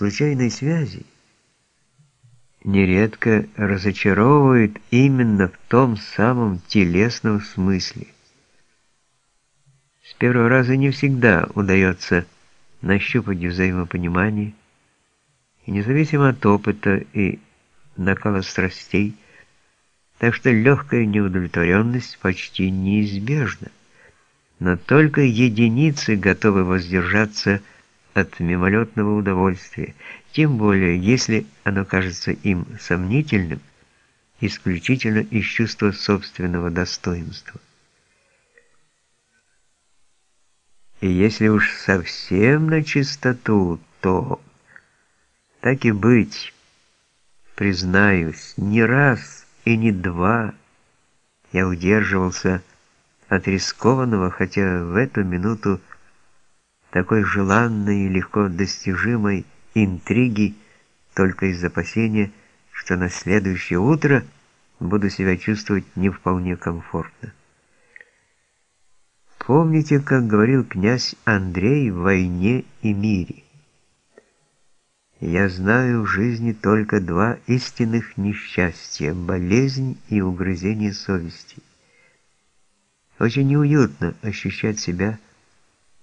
случайной связи нередко разочаровывает именно в том самом телесном смысле. С первого раза не всегда удается нащупать взаимопонимание, и независимо от опыта и накала страстей, так что легкая неудовлетворенность почти неизбежна. Но только единицы готовы воздержаться от мимолетного удовольствия, тем более, если оно кажется им сомнительным, исключительно из чувства собственного достоинства. И если уж совсем на чистоту, то, так и быть, признаюсь, не раз и не два я удерживался от рискованного, хотя в эту минуту такой желанной и легко достижимой интриги только из опасения, что на следующее утро буду себя чувствовать не вполне комфортно. Помните, как говорил князь Андрей в «Войне и мире»? «Я знаю в жизни только два истинных несчастья – болезнь и угрызение совести». Очень неуютно ощущать себя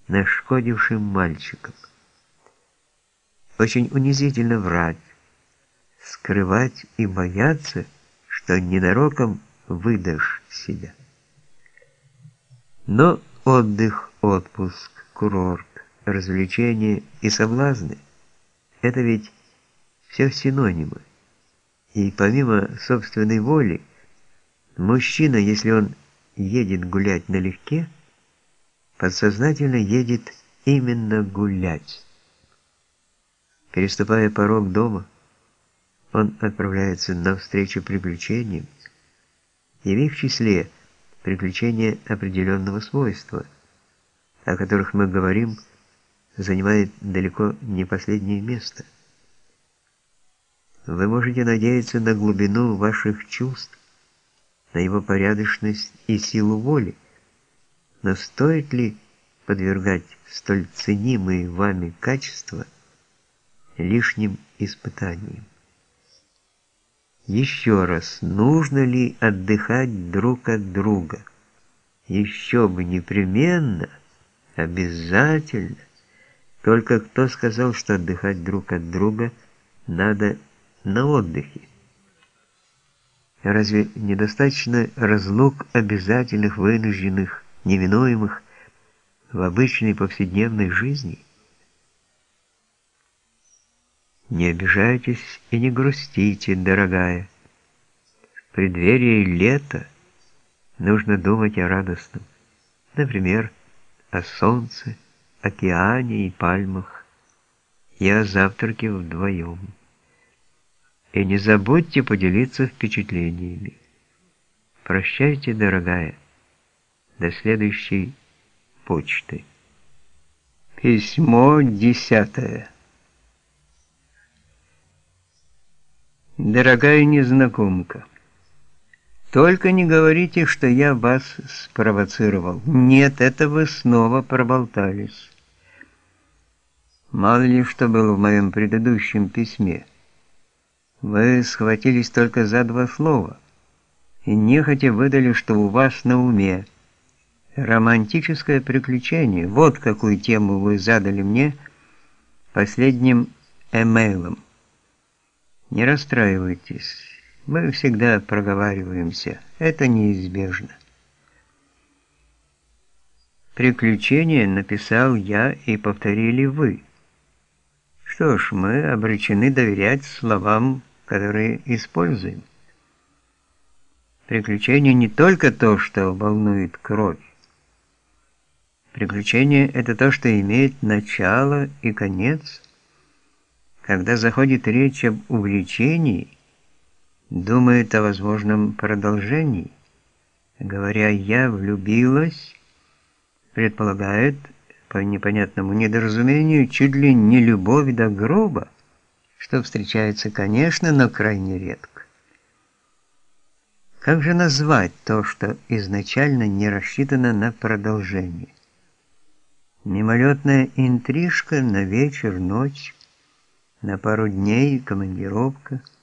нашкодившим мальчиком. Очень унизительно врать, скрывать и бояться, что ненароком выдашь себя. Но отдых, отпуск, курорт, развлечения и соблазны – это ведь все синонимы. И помимо собственной воли, мужчина, если он едет гулять налегке, подсознательно едет именно гулять. Переступая порог дома, он отправляется навстречу приключениям, и в их числе – приключения определенного свойства, о которых мы говорим, занимает далеко не последнее место. Вы можете надеяться на глубину ваших чувств, на его порядочность и силу воли, но стоит ли подвергать столь ценимые вами качества лишним испытаниям? Еще раз, нужно ли отдыхать друг от друга? Еще бы непременно, обязательно. Только кто сказал, что отдыхать друг от друга надо на отдыхе? Разве недостаточно разлук обязательных, вынужденных, неминуемых в обычной повседневной жизни? Не обижайтесь и не грустите, дорогая. В преддверии лета нужно думать о радостном. Например, о солнце, океане и пальмах, и о вдвоем. И не забудьте поделиться впечатлениями. Прощайте, дорогая. До следующей почты. Письмо десятое. Дорогая незнакомка, только не говорите, что я вас спровоцировал. Нет, это вы снова проболтались. Мало ли что было в моем предыдущем письме. Вы схватились только за два слова и нехотя выдали, что у вас на уме. Романтическое приключение. Вот какую тему вы задали мне последним эмейлом. Не расстраивайтесь, мы всегда проговариваемся, это неизбежно. Приключение написал я и повторили вы. Что ж, мы обречены доверять словам, которые используем. Приключение не только то, что волнует кровь. Приключение – это то, что имеет начало и конец – когда заходит речь об увлечении, думает о возможном продолжении. Говоря «я влюбилась», предполагает, по непонятному недоразумению, чуть ли не любовь до гроба, что встречается, конечно, но крайне редко. Как же назвать то, что изначально не рассчитано на продолжение? Мимолетная интрижка на вечер, ночь, На пару дней командировка –